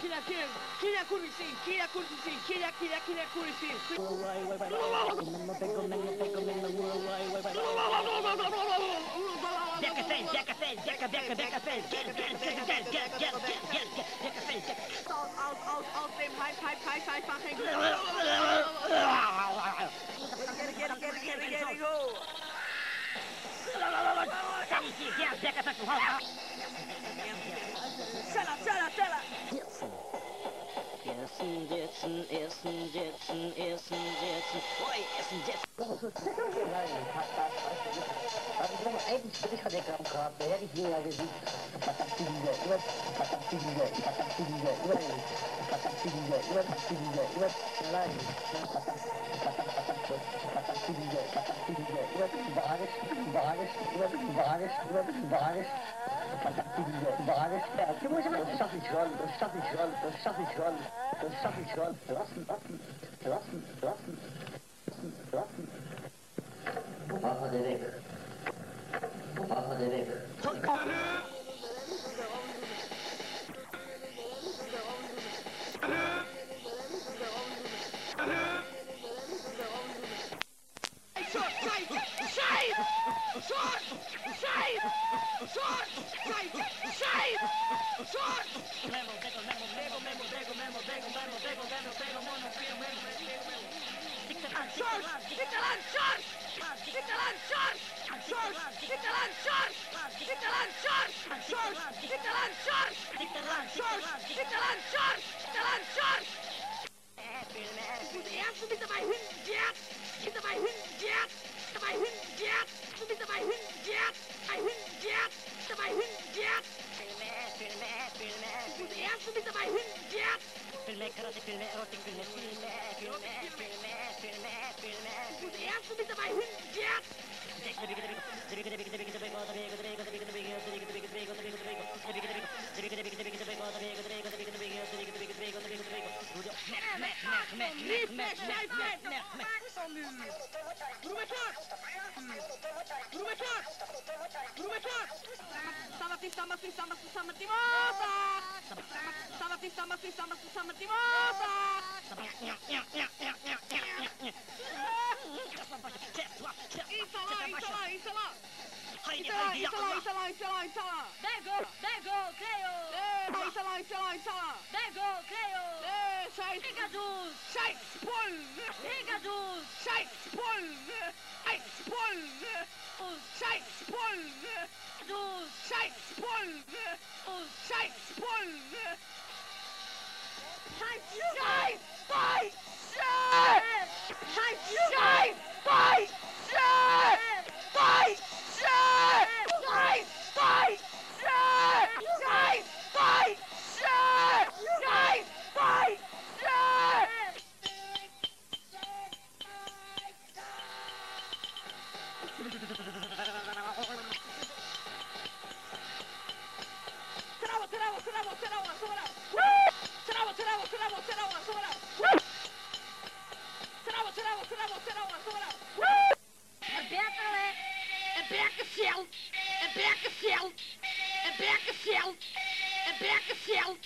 キラキラキラ苦しいキラ苦しいキラキラキラ苦しい Rotten, rotten, rotten, rotten. 的那个 Şarj! İte lan şarj! İte lan şarj! Şarj! İte lan şarj! İte lan şarj! Şarj! İte lan şarj! İte lan şarj! İte lan şarj! İte lan şarj! Bilmem. Bu da yaptı bize bay hündiyat! Bize bay hündiyat! Sama-sama, sama-sama, sama-sama, sama-sama, sama-sama, sama-sama, sama-sama, sama-sama, sama-sama, sama tim otak. Samati, samati, mosa. Samati, samati, samati, samati, mosa. Insala, insala, insala. Insala, insala, insala, insala, insala. Bego, bego, creo. Eh, insala, insala, insala. Bego, creo. Eh, scheiß, Pegasus, scheiß, Pull. Pegasus, Scheiß, Pull. Scheiß, Pull. Scheiß, Pull. Pegasus, Scheiß, Pull. Scheiß, Pull. Scheiß, Scheiß, Scheiß, Scheiß, Scheiß, Scheiß, Scheiß, Scheiß, Scheiß, Scheiß, Scheiß, Scheiß, Scheiß, Scheiß, Scheiß, Scheiß. Trava, Tenemos, tenemos, tenemos, tenemos, tenemos. ¡Tenemos, tenemos, tenemos, tenemos, tenemos! Bravo, Serão Azora! É Becalé! É Becacel! É Becacel! É Becacel! É Becacel!